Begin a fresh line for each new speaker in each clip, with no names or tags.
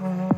Mm-hmm.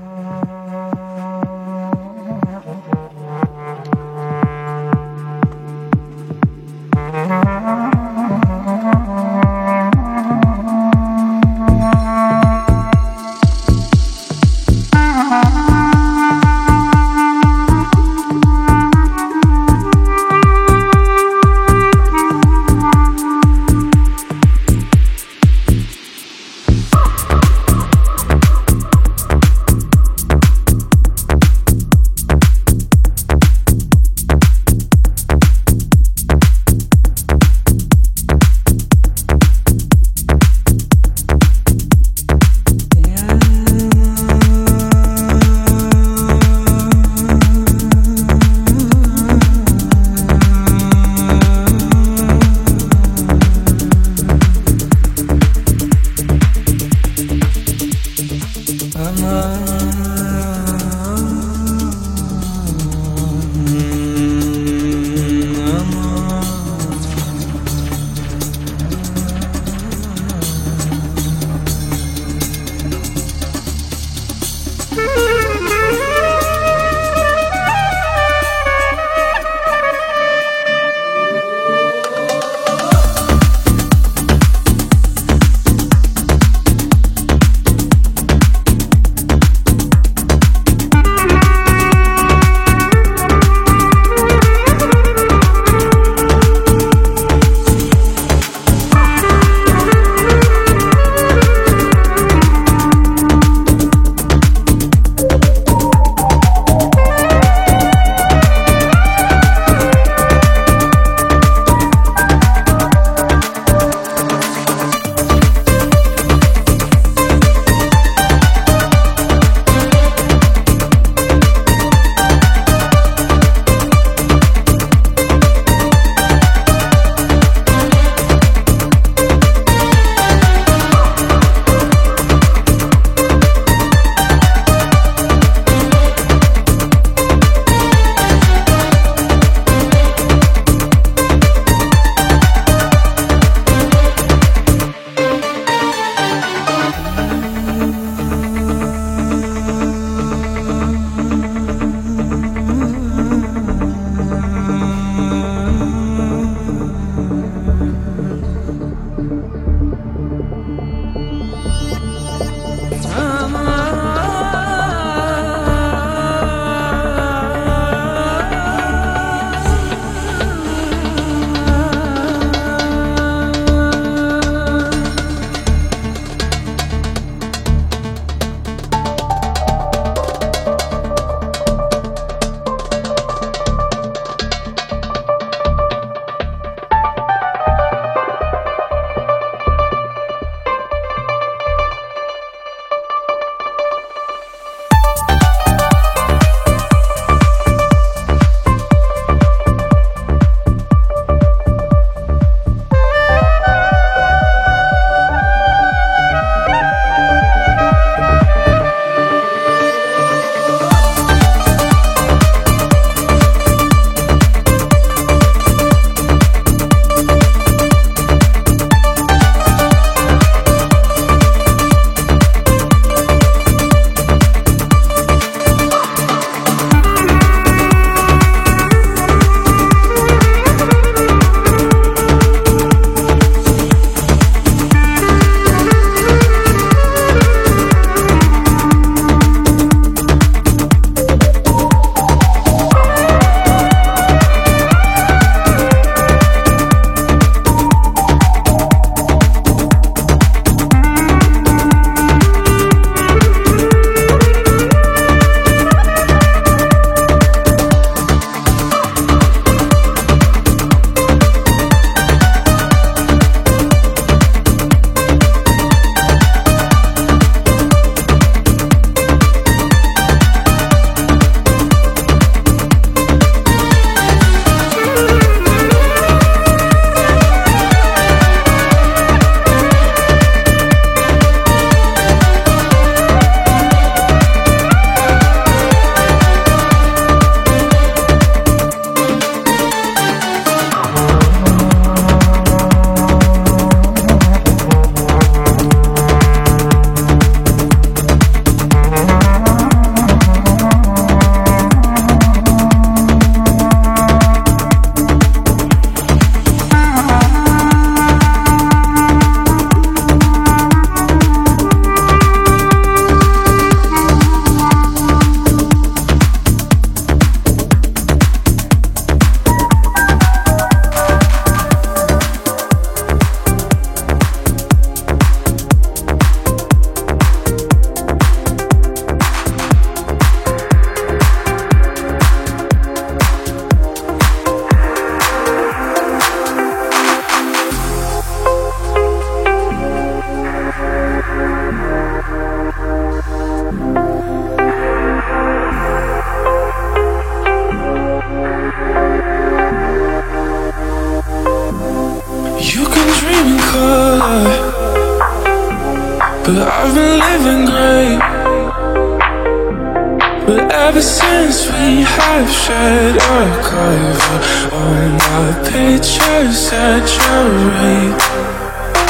Shared a cover, all my pictures saturate.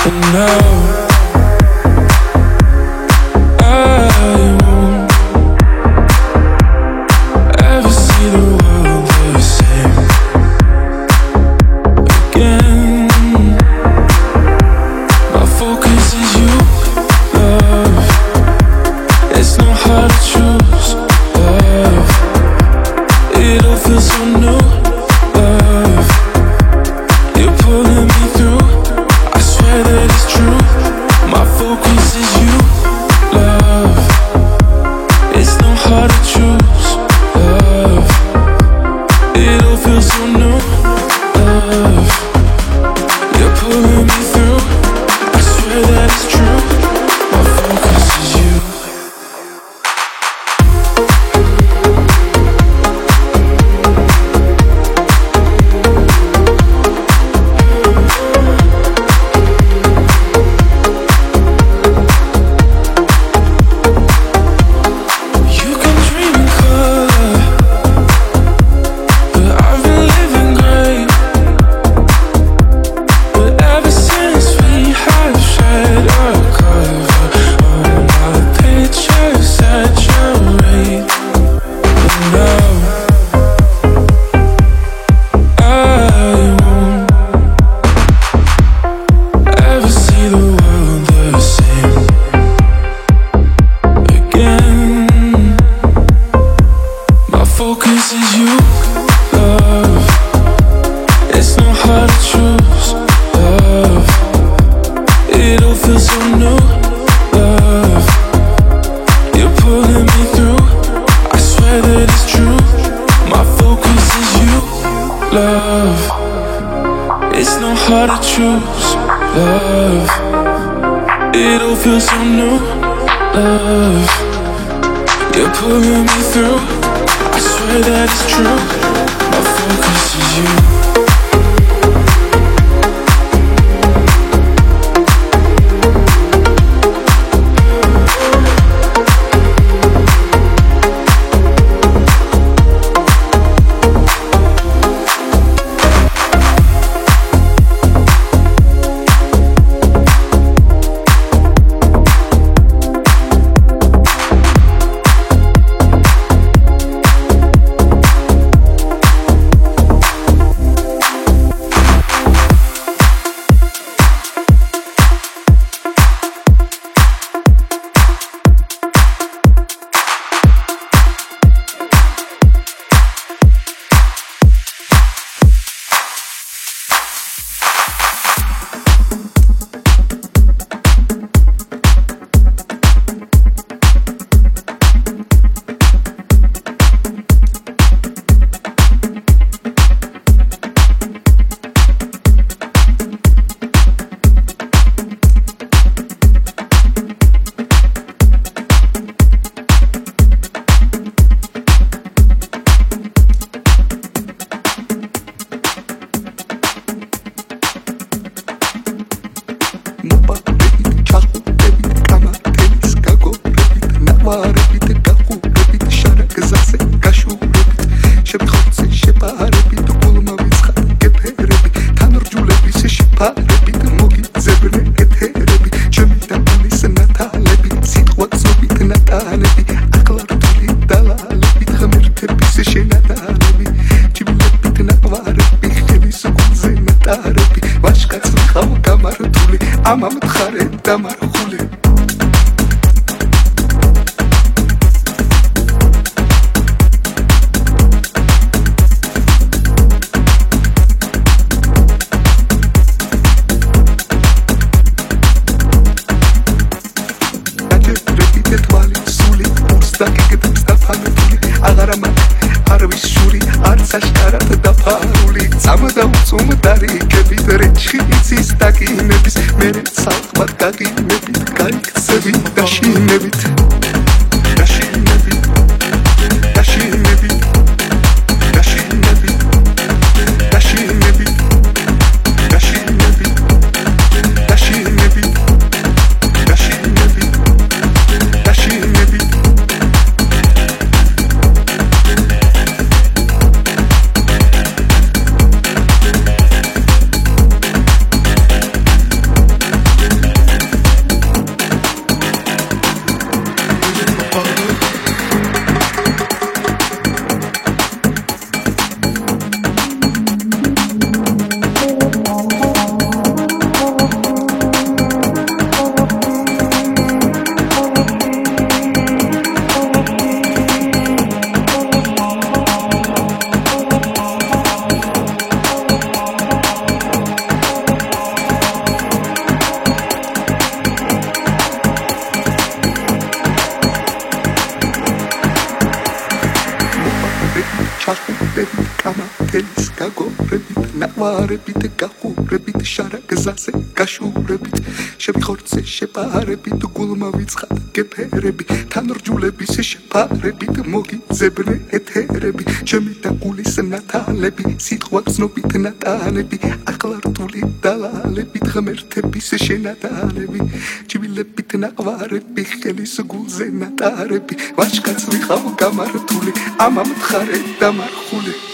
And now.
შარაგზაზე გაშურებით შევიხორცე შეპარებით გულმა ვიცხად გეფერები თანრჯულების შეფარებით მოგიძებნე ეთერები ჩემი და გულის ნათალები სიტყვა გზნობით ნატალები ახლა რთული დალალებით ღმერთების შენატალები ჭვილებით ნაყვარები ხელის გულზე ნატარები ვაჟკაც ვიხავ გამართული ამამ თხარე დამარხული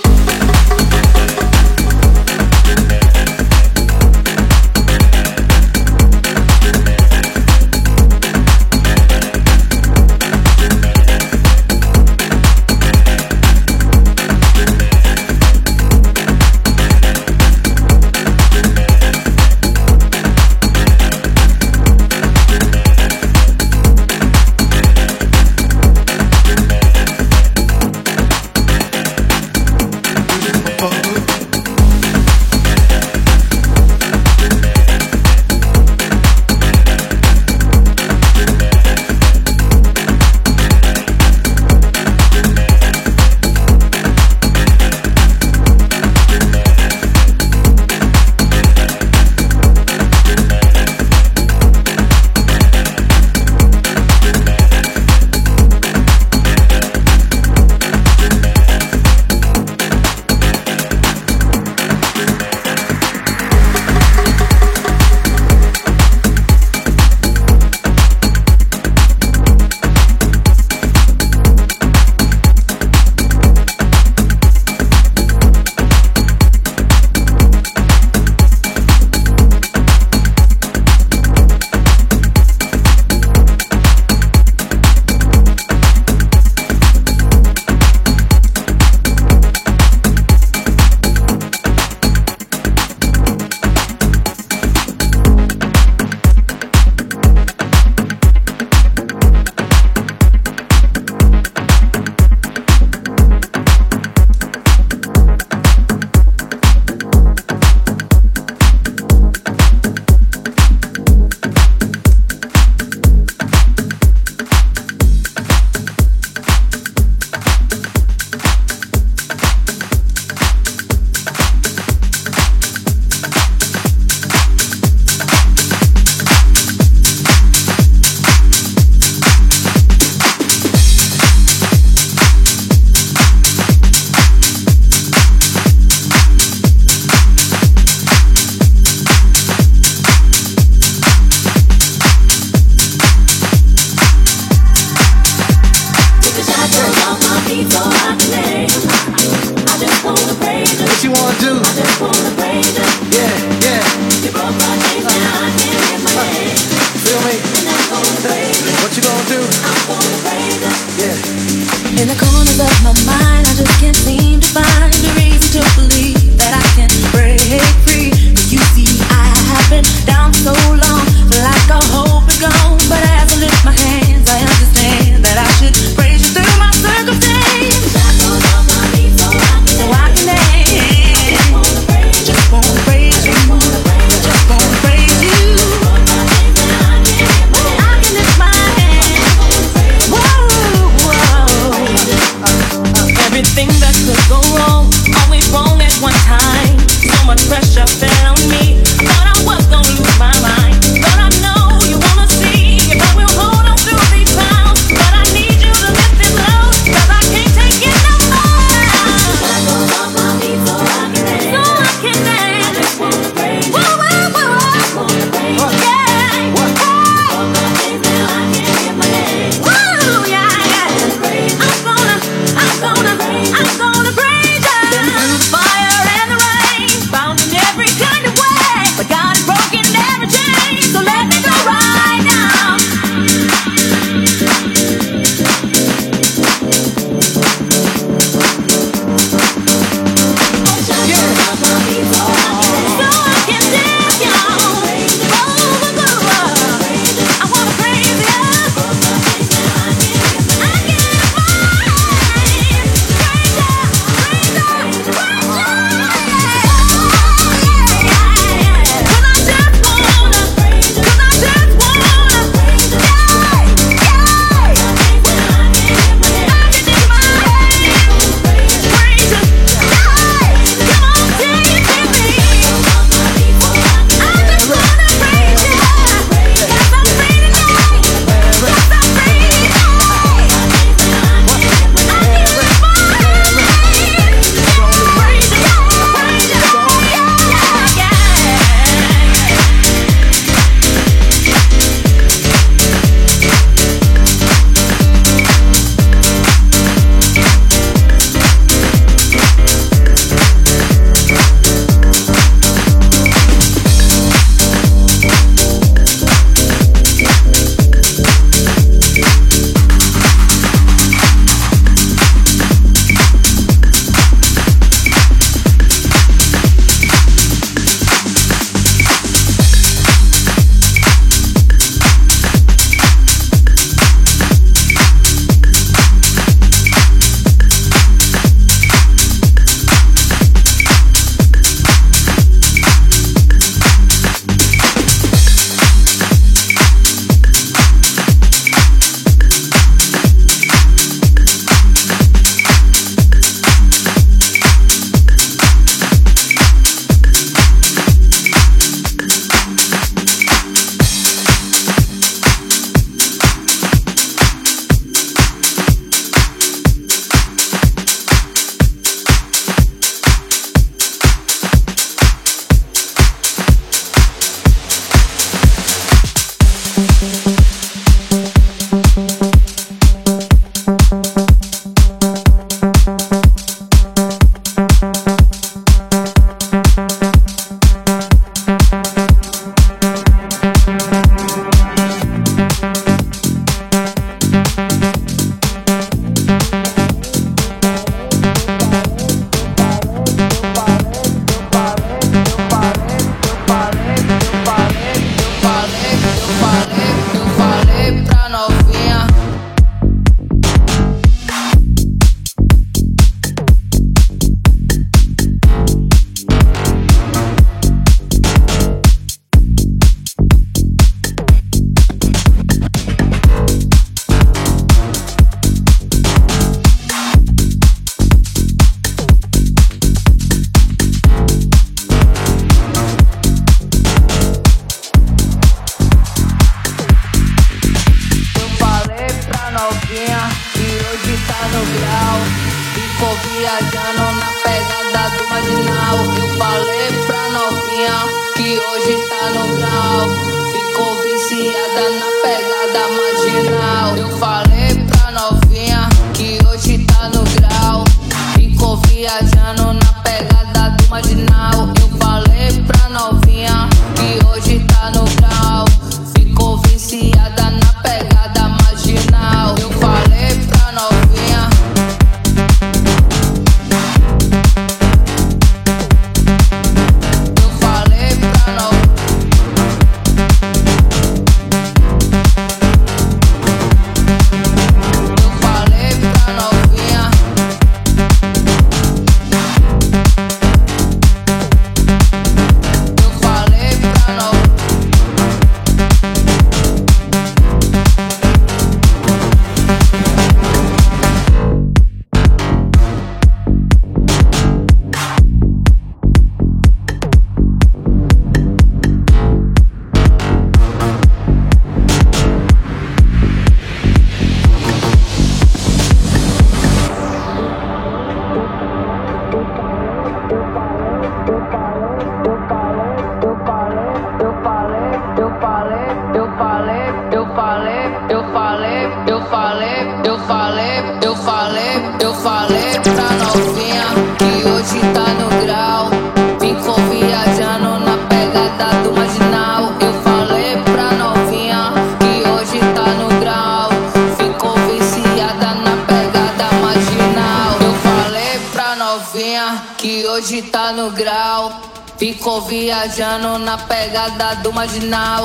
pegada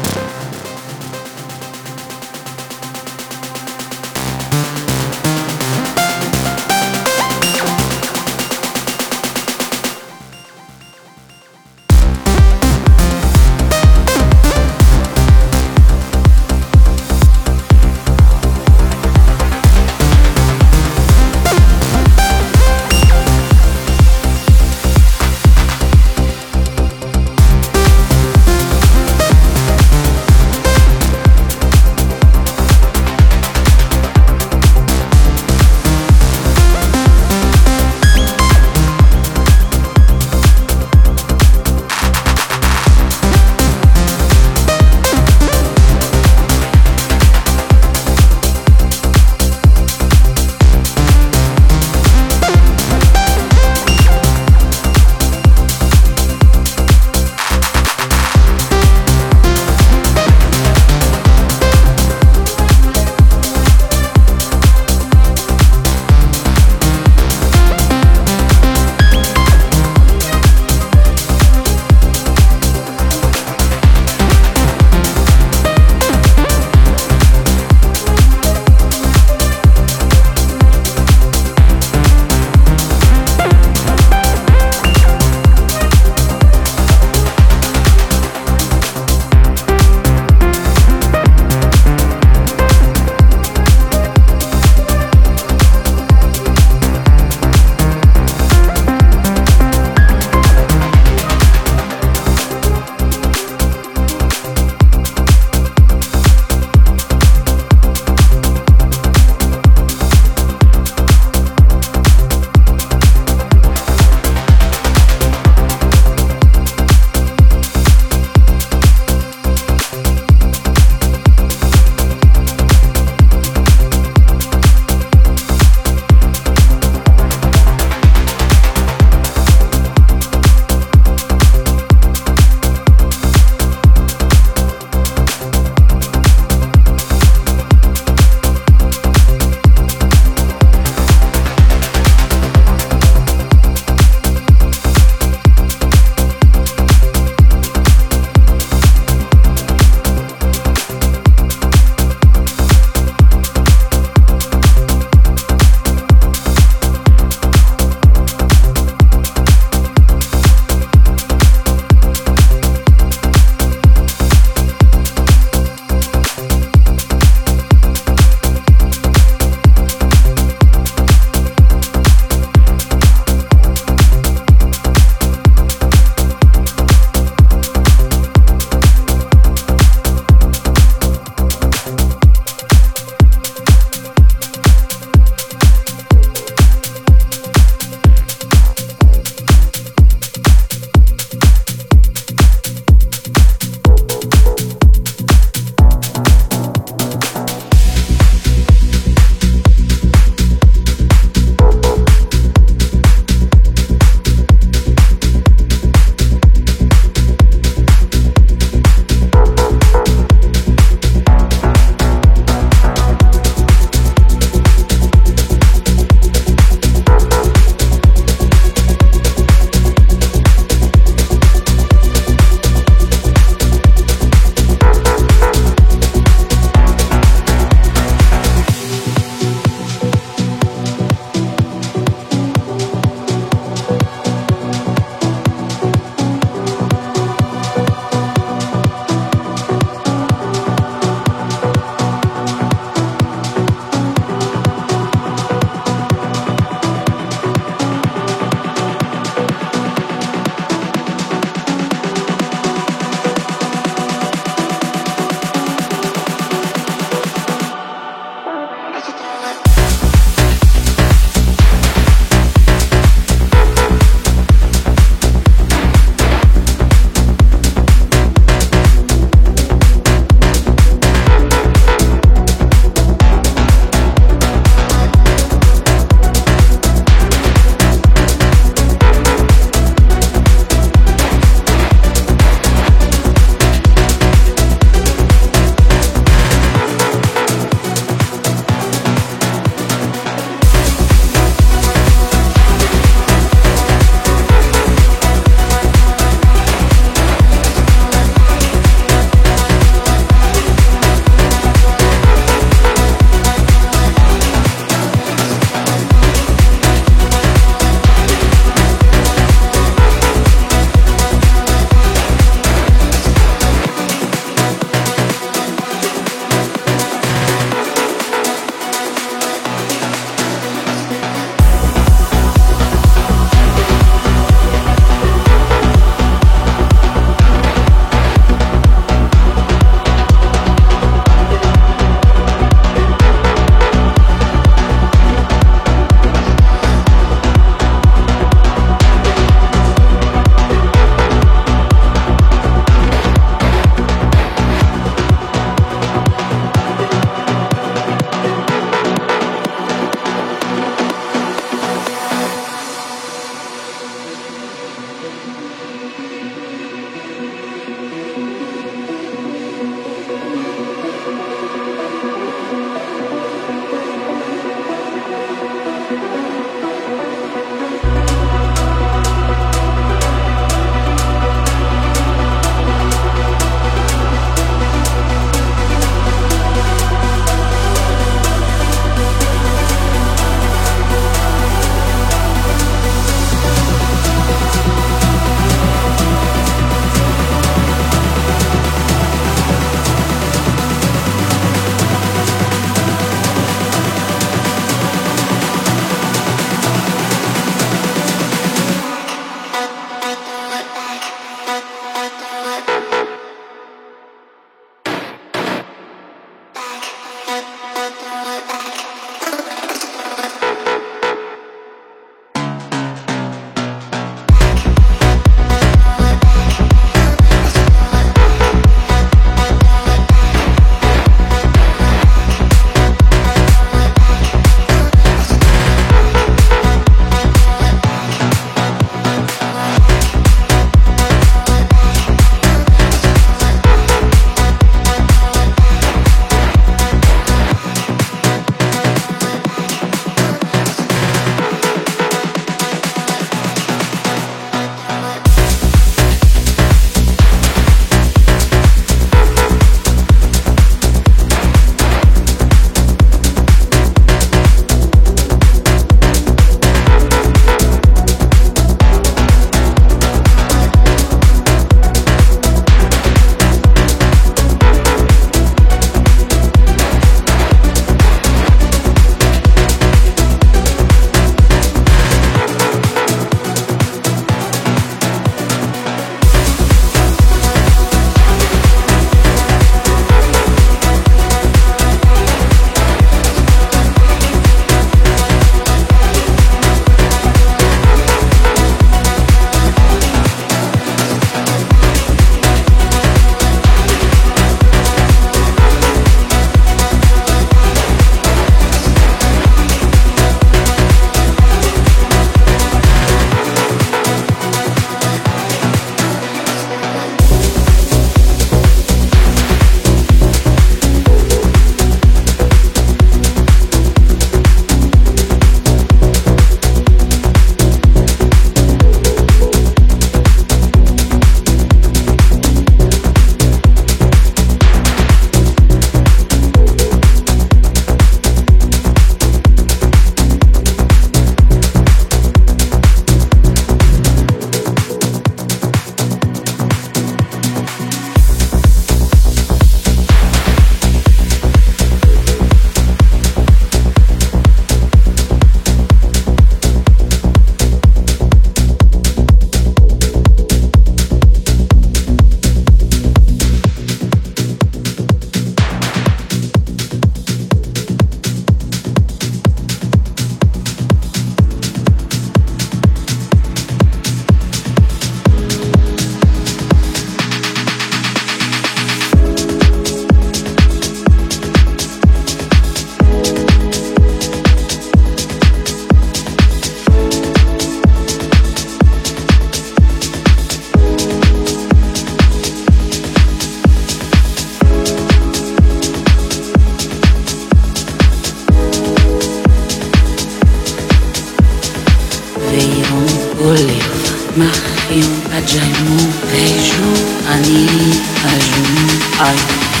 Ajuda. Ajuda.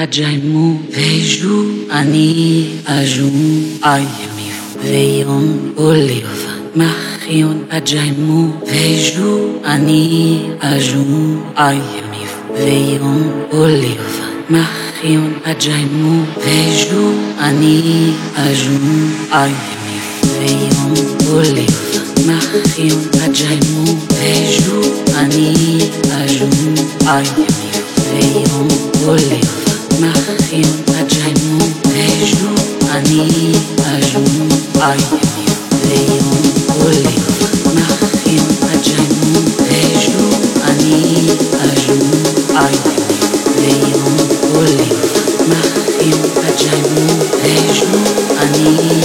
איי אג'יימו וז'ו אני אג'ום איימיו ויום אוליב מחיון אג'יימו וז'ו אני אג'ום איימיו ויום אוליב מחיון אג'יימו וז'ו אני אג'ום איימיו ויום אוליב מחיון אג'יימו וז'ו אני אג'ום איימיו ויום אוליב Mahim Ajaimu Vejo Ani Ajum Ayumi Veyum Ole Mahim Ajaimu Vejo Ani Ajum Ayumi Veyum Ole Mahim Ajaimu Vejo Ani Ajum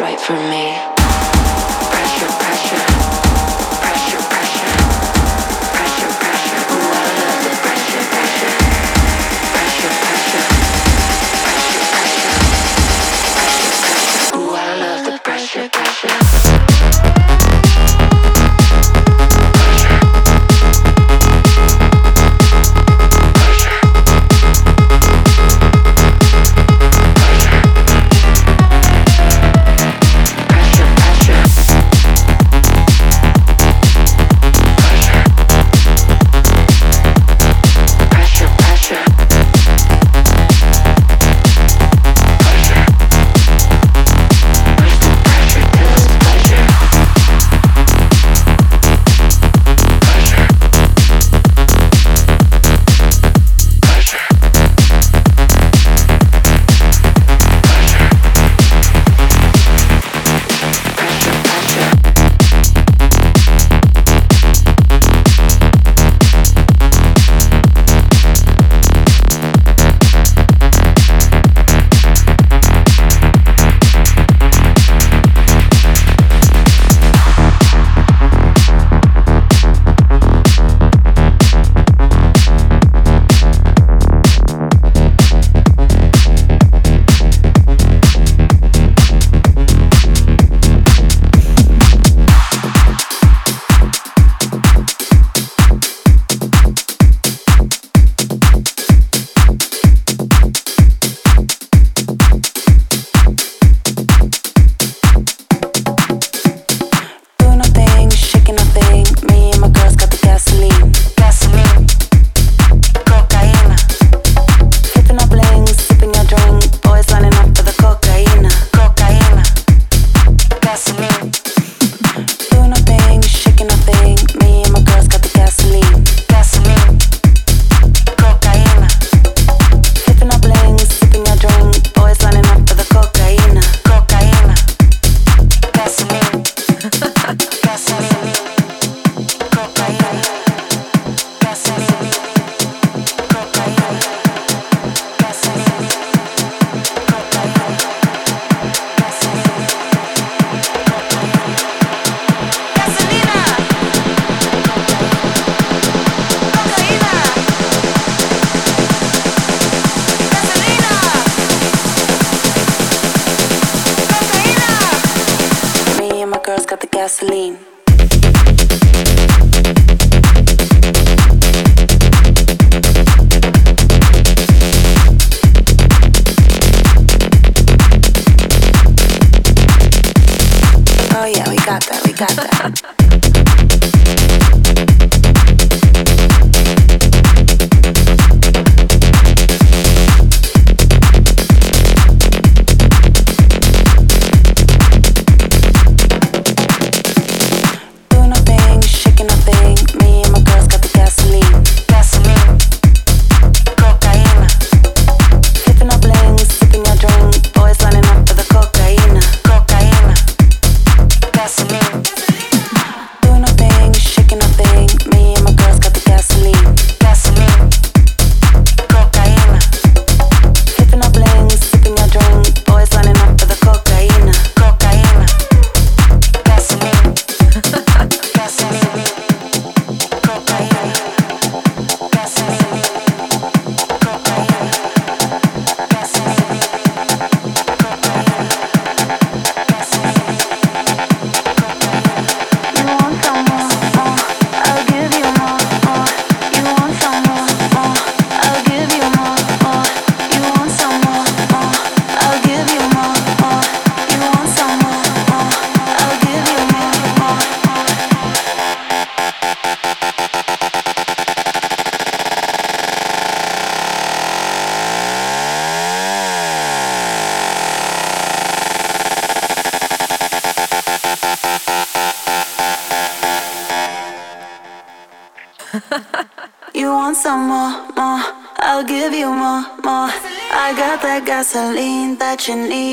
right
for me
gasoline you need,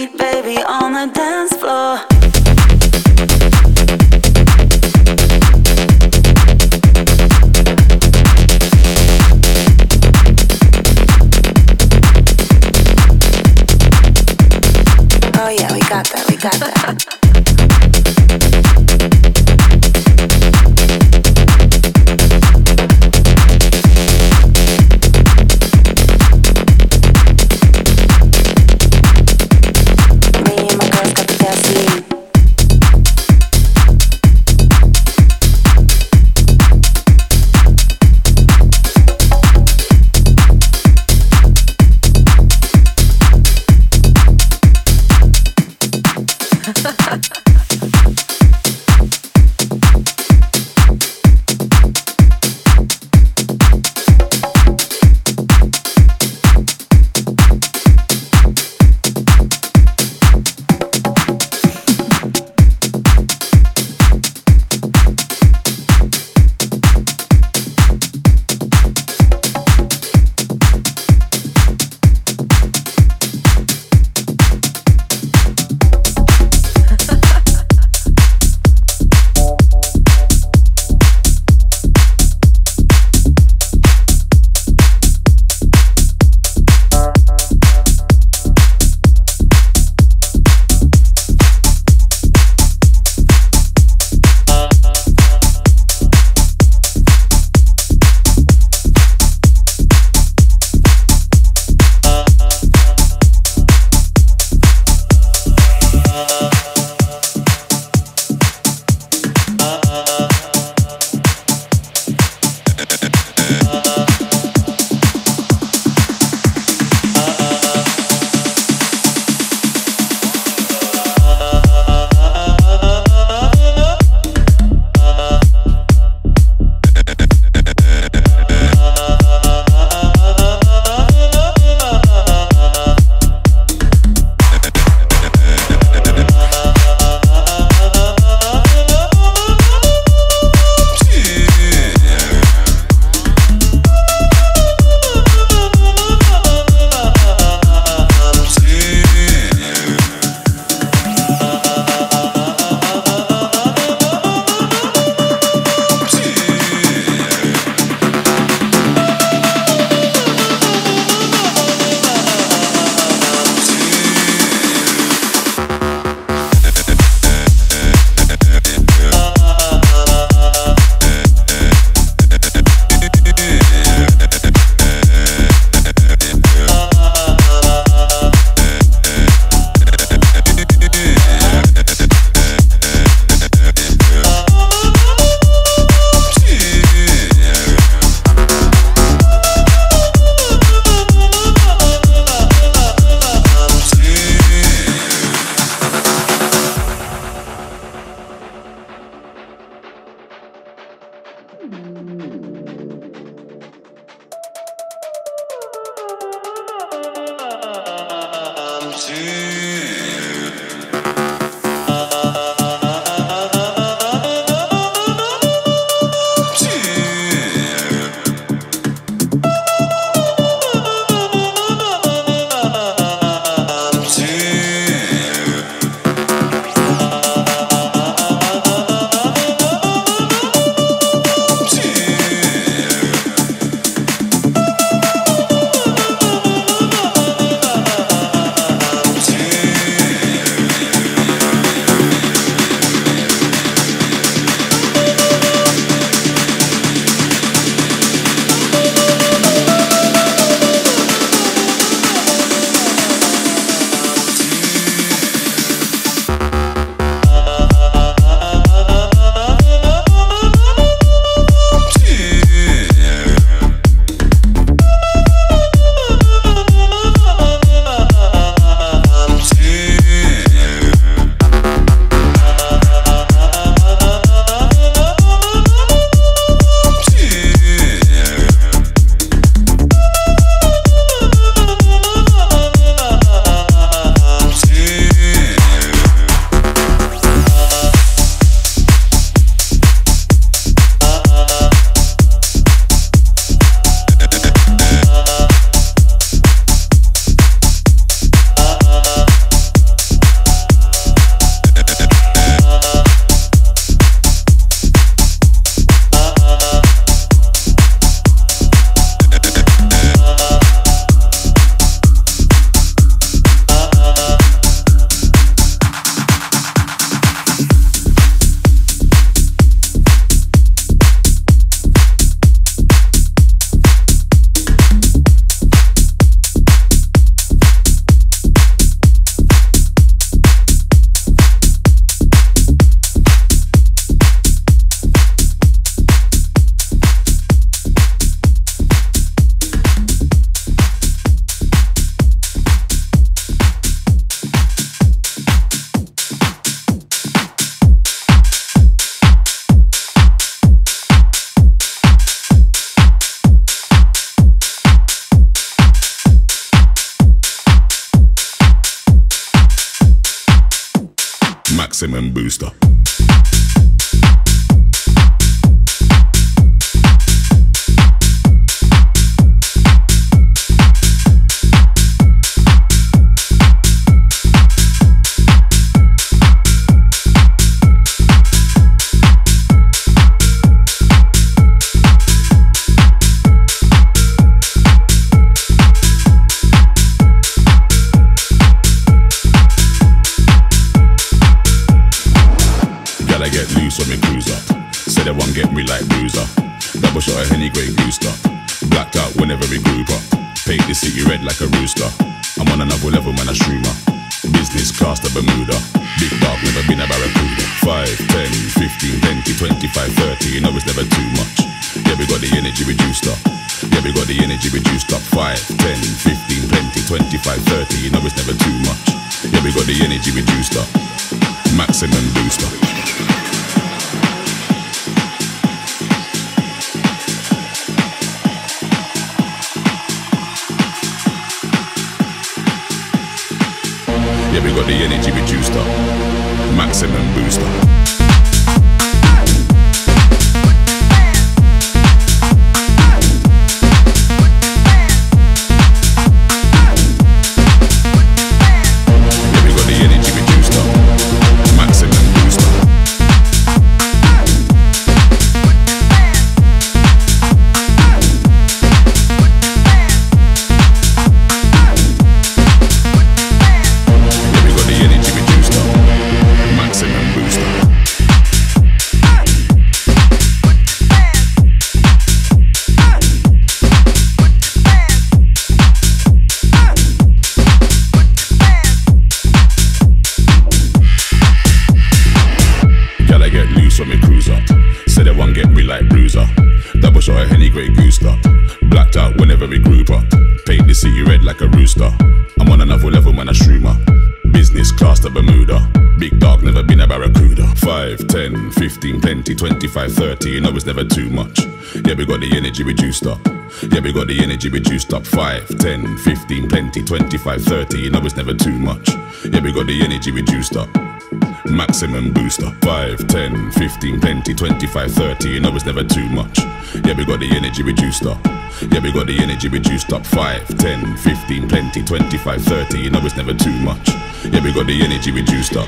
energy juiced up 5, 10, 15, plenty, 25, 30. You know it's never too much. Yeah, we got the energy reduced up.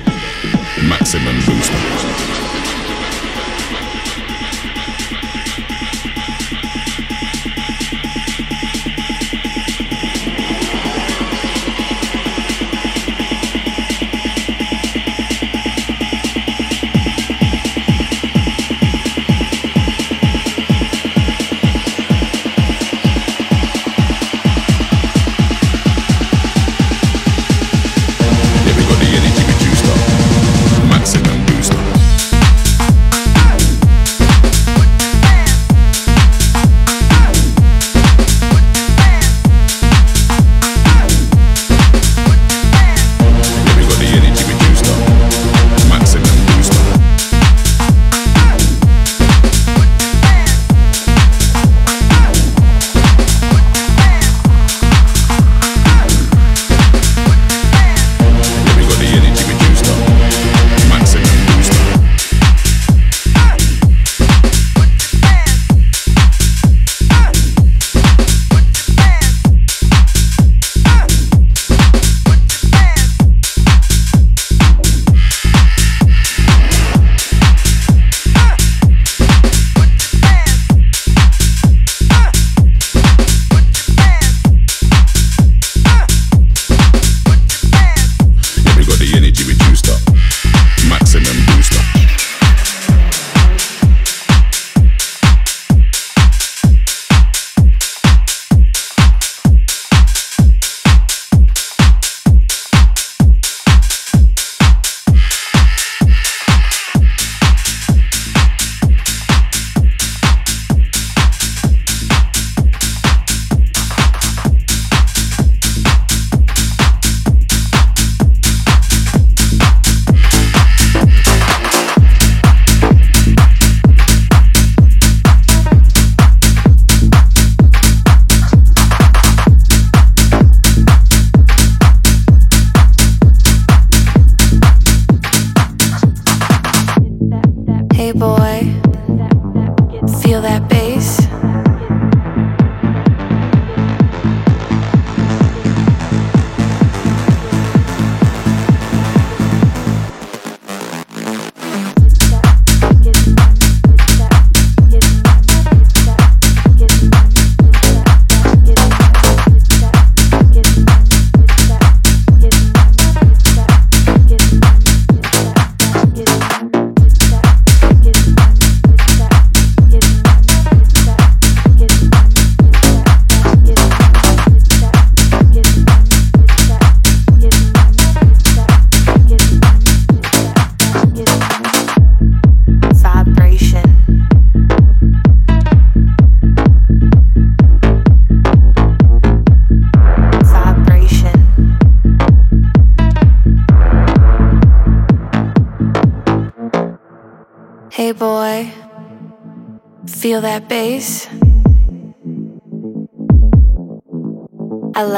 Maximum booster.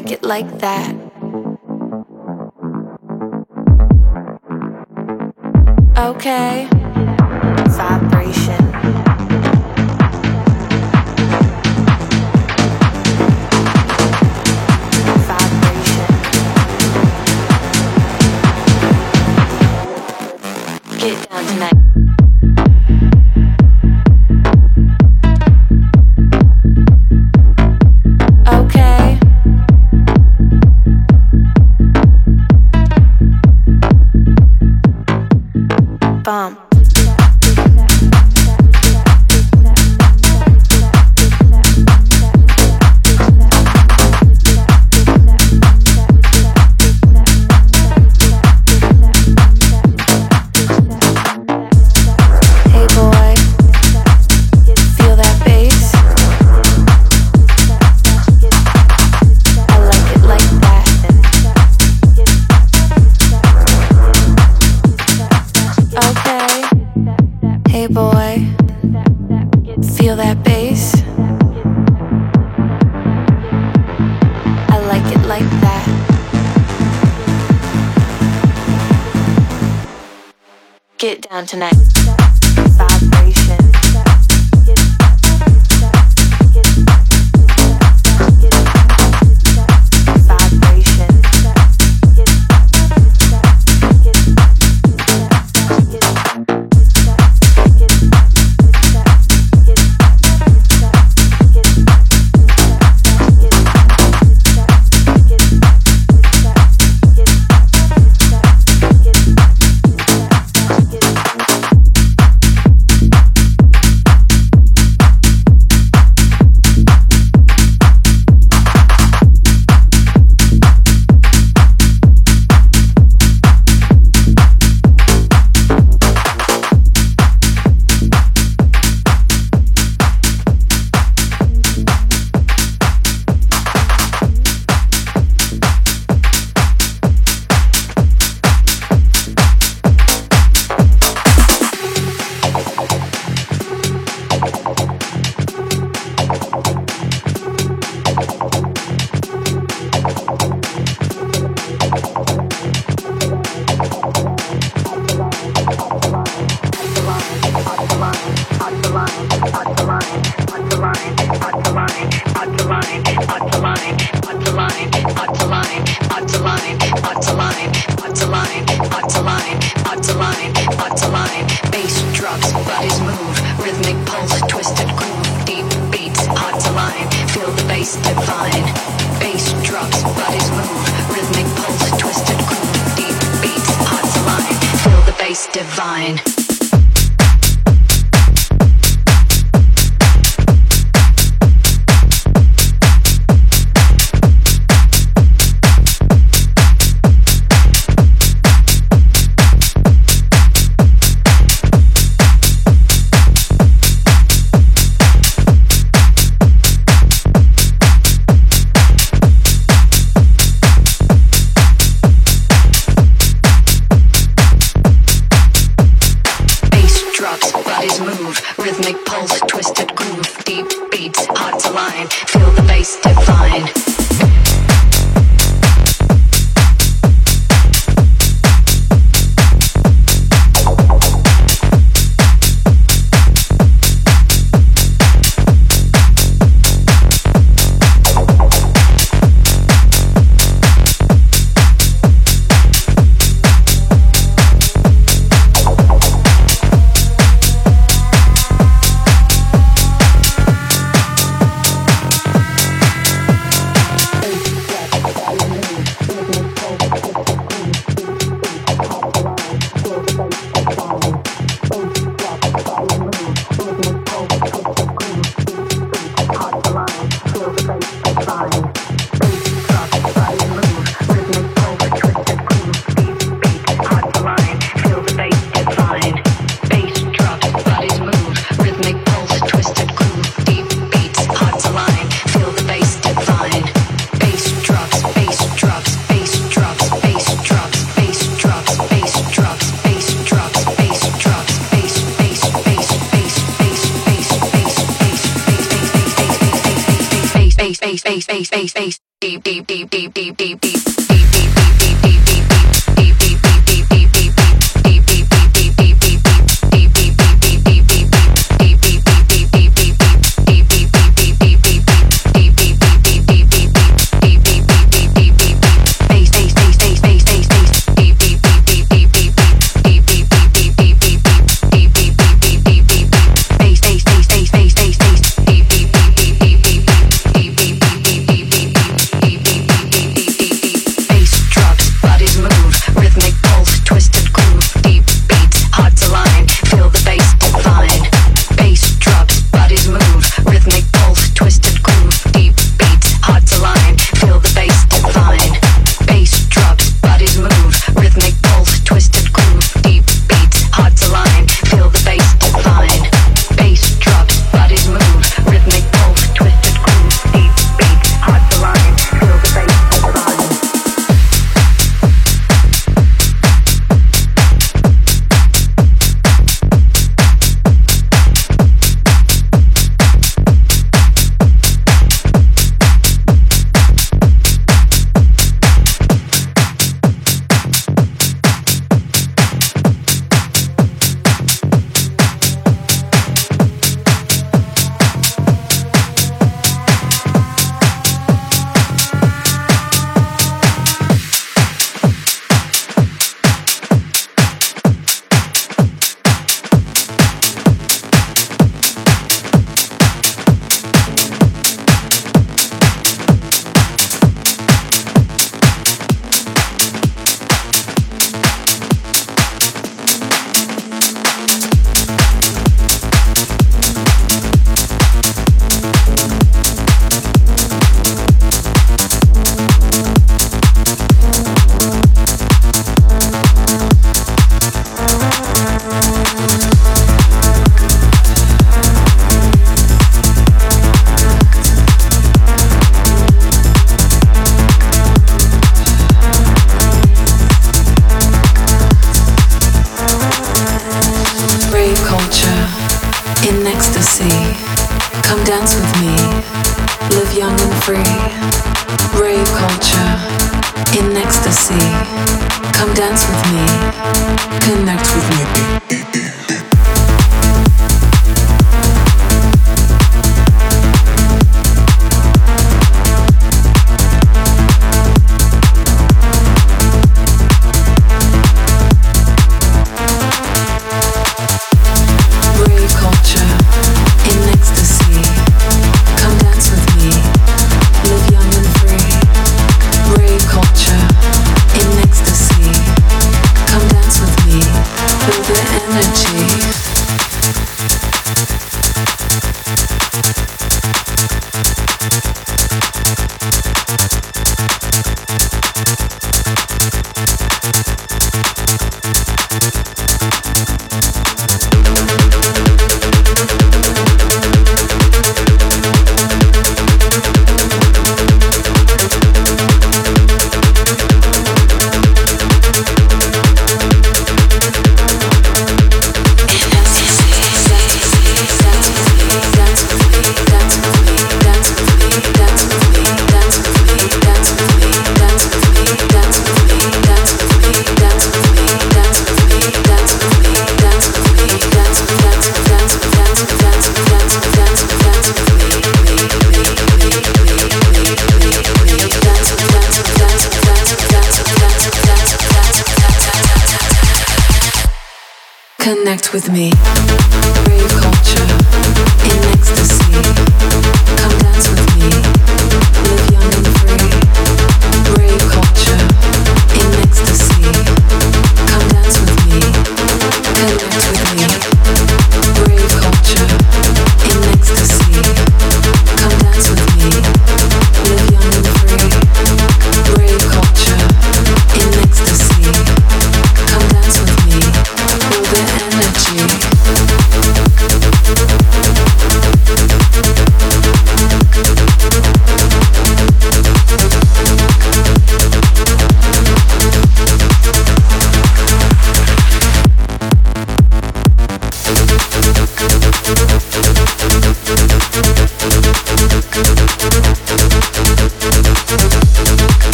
like it like that. Okay.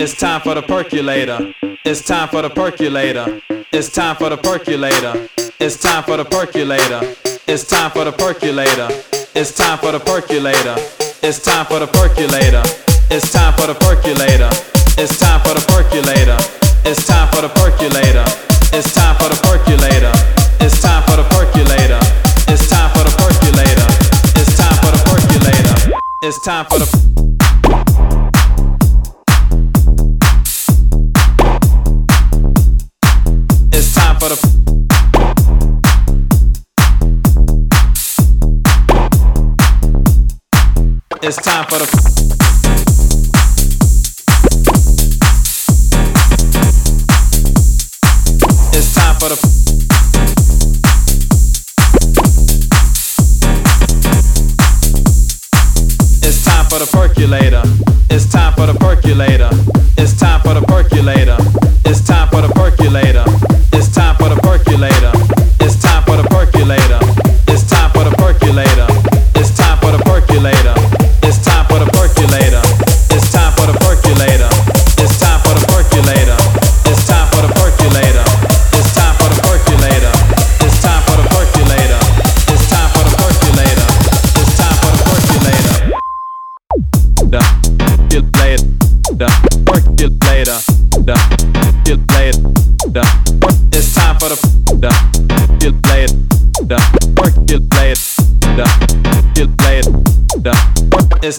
It's time for the percolator. It's time for the percolator. It's time for the percolator. It's time for the percolator. It's time for the percolator. It's time for the percolator. It's time for the percolator. It's time for the percolator. It's time for the percolator. It's time for the percolator. It's time for the percolator. It's time for the percolator. It's time for the percolator. It's time for the percolator. It's time for the It's time for the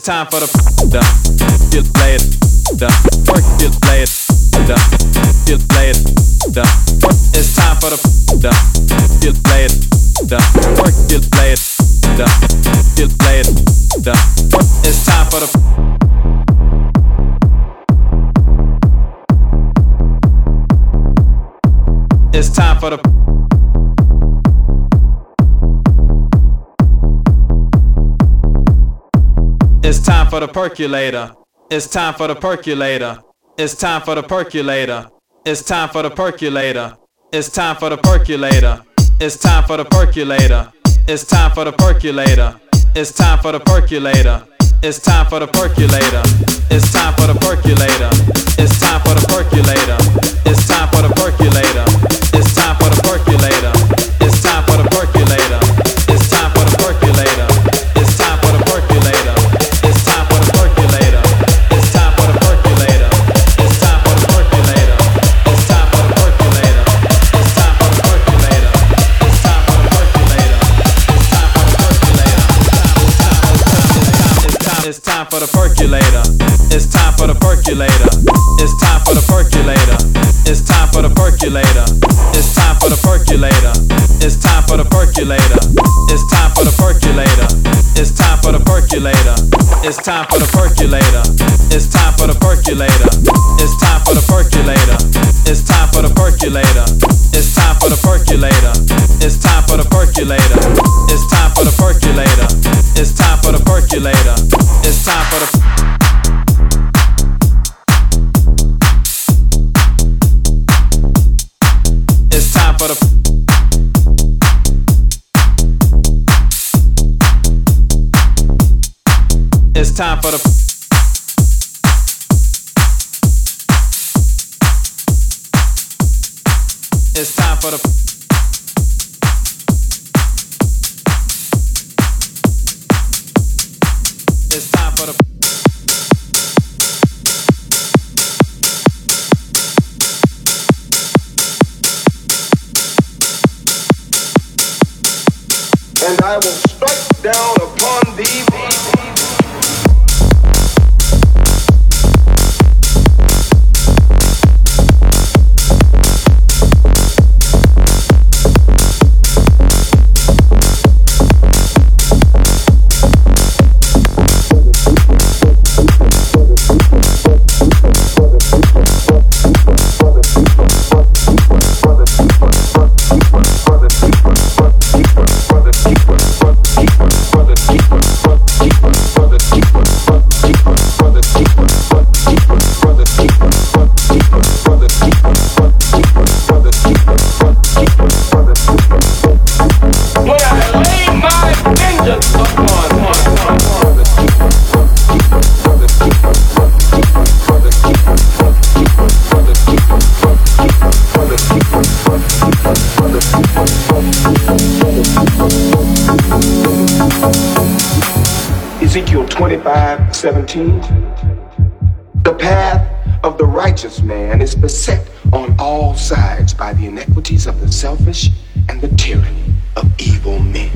time for the for the percolator. It's time for the percolator. It's time for the percolator. It's time for the percolator. It's time for the percolator. It's time for the percolator. It's time for the percolator. It's time for the percolator. It's time for the percolator. It's time for the percolator. It's time for the percolator. It's time for the percolator. It's time for the percolator. Percolator. It's time for the percolator. It's time for the percolator. It's time for the percolator. It's time for the percolator. It's time for the percolator. It's time for the percolator. It's time for the percolator. It's time for the percolator. It's time for the percolator. It's time for the percolator. It's time for the percolator. It's time for the percolator. It's time for the for the It's time for the It's time for the
and I will strike down upon thee. 25, 17. The path of the righteous man is beset on all sides by the iniquities of the selfish and the tyranny of evil men.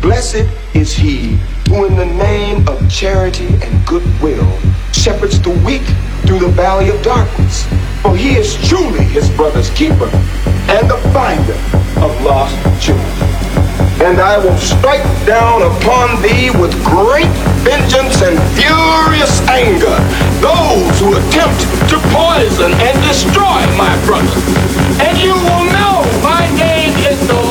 Blessed is he who in the name of charity and goodwill shepherds the weak through the valley of darkness. For he is truly his brother's keeper and the finder of lost children and I will strike down upon thee with great vengeance and furious anger those who attempt to poison and destroy my brother. And you will know my name is the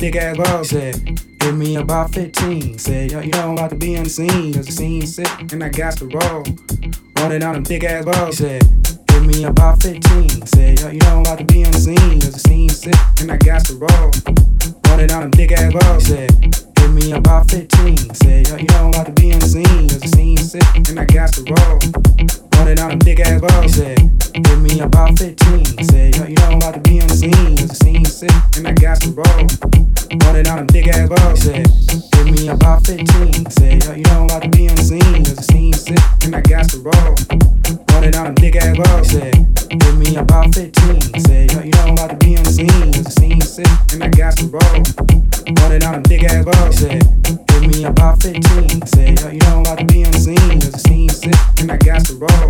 thick ass balls. Said, give me about 15. Said, yo, you know I'm about to be on the scene. Cause the scene's sick and I got to roll. Rolling down them thick ass balls. Said, give me about 15. Said, yo, you know I'm about to be on the scene. Cause the scene's sick and I got to roll. Rolling down them thick ass balls. Said, give me about 15. Said, yo, you know I'm about to be on the scene. Cause the scene's sick and I got to roll. Running on them big ass balls, said, give me about 15. Said, yo, you know I'm about to be on the scene. The scene's sick and I got to roll. Running on them big ass balls, said, give me about 15. Said, yo, you know I'm about to be on the scene. The scene's sick and I got to roll. Running on them big ass said, give me about 15. Said, yo, you know I'm about to be on the scene. The sick and I got. Running on them big ass balls, said, give me about 15. Said, yo, you know I'm about to be on the scene. The scene's sick and I got to roll.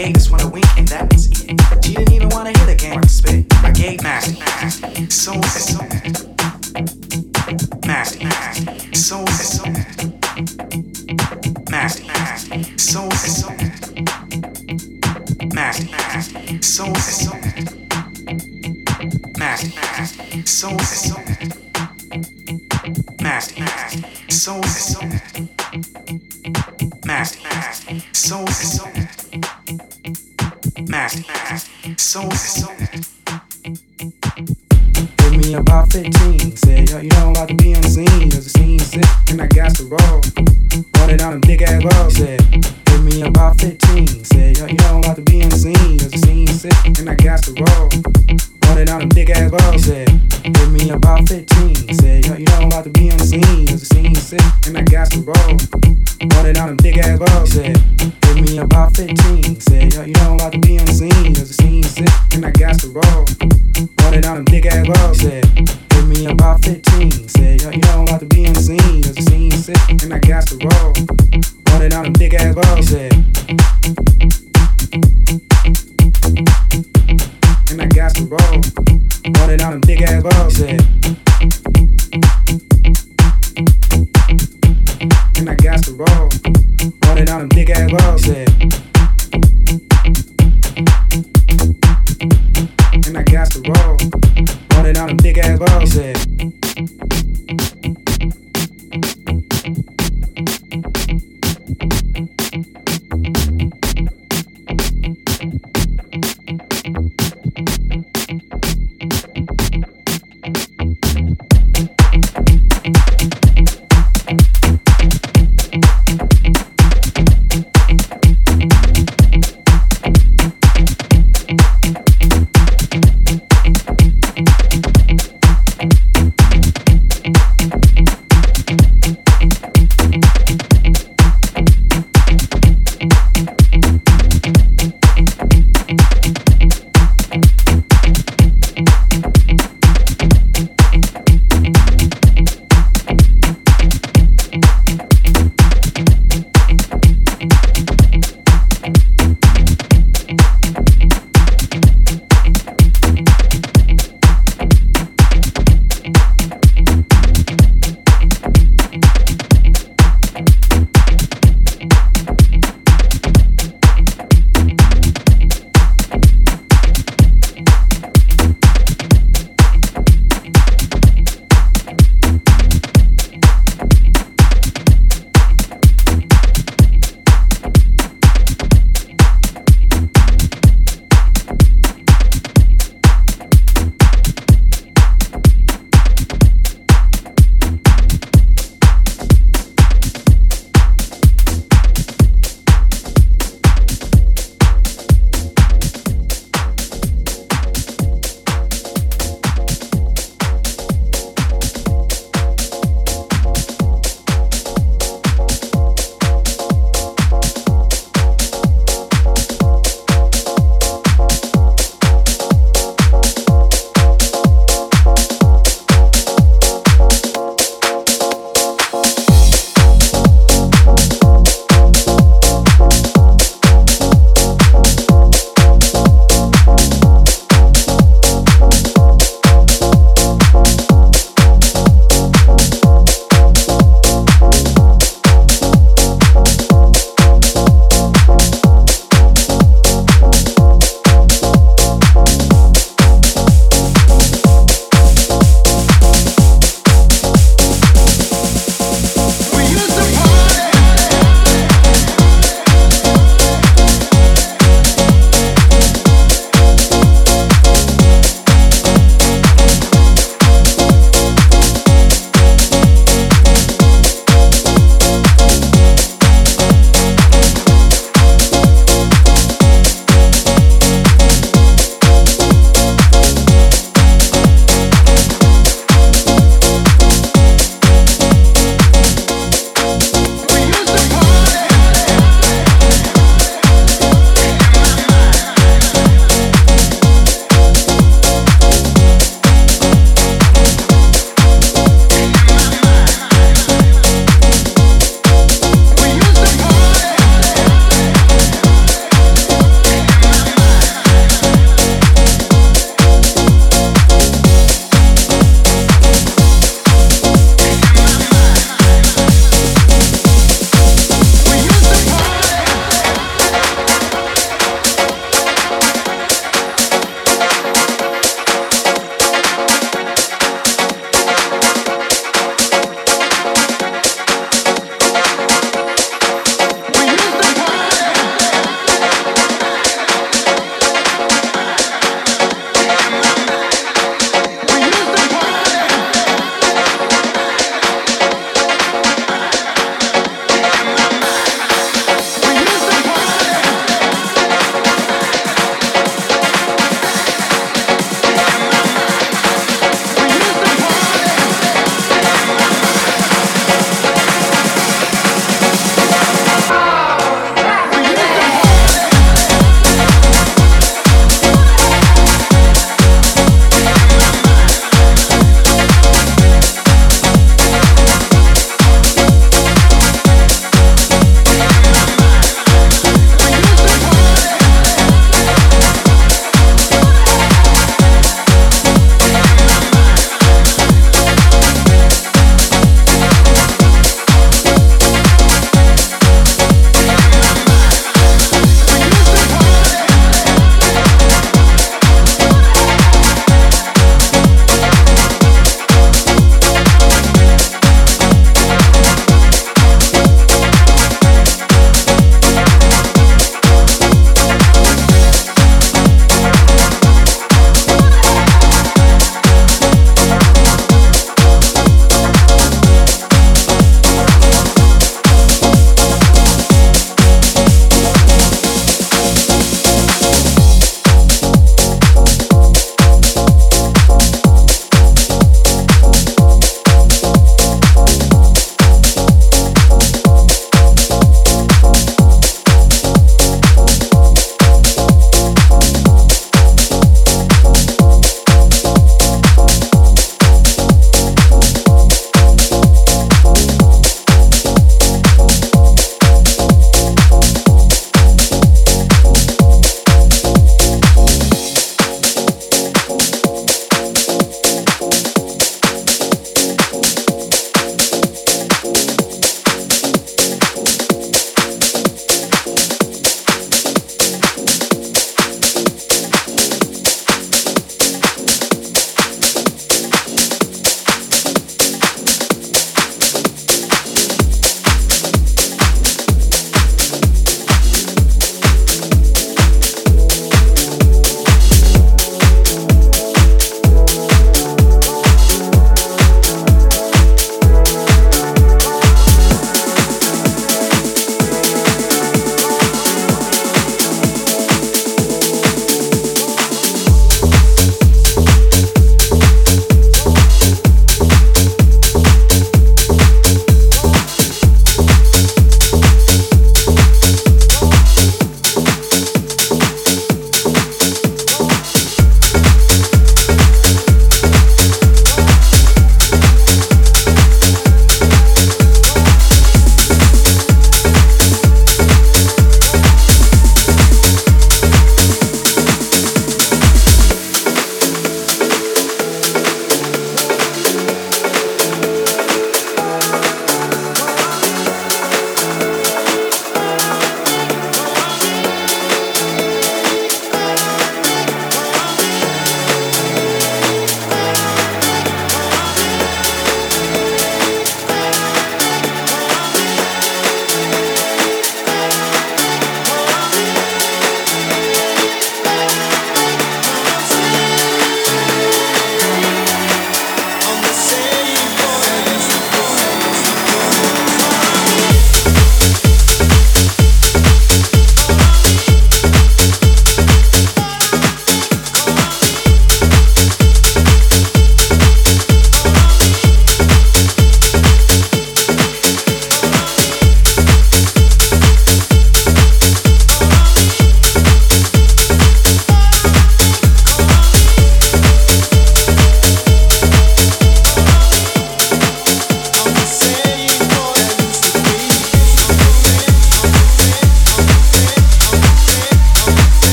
I this one a wink and that was it. She didn't even wanna hear the game. Spit. I gave nasty, so so. Nasty, so so. Nasty, so so. Nasty, so so. Nasty, so so. Nasty, so so. Nasty, so so. nasty, so so. Give me about 15. Said, yo, you know I'm about to be on the scene. Cause the scene's sick and I got to roll. Running on them big ass balls. Said, give me about 15. Said, yo, you know I'm about to be on the scene. Cause the scene's sick and I got to roll. Running on them big ass balls. Said, give me about 15. Said, yo, you know I'm about to be on the scene. Cause the scene's sick and I got to roll. Running on them big ass balls. Said, give me about 15. Said, yo, you know I'm about to be on the scene. Cause the scene's sick and I got to roll. Running on them big ass balls. Said, give me about 15. Said, yo, you know I'm about to be on the scene. Cause the scene's sick and I got to roll. Running on them big ass balls. Said, and I got the balls. running out them big ass balls. Said, and I got the balls. running out them big ass balls. And I out them ass balls. Said.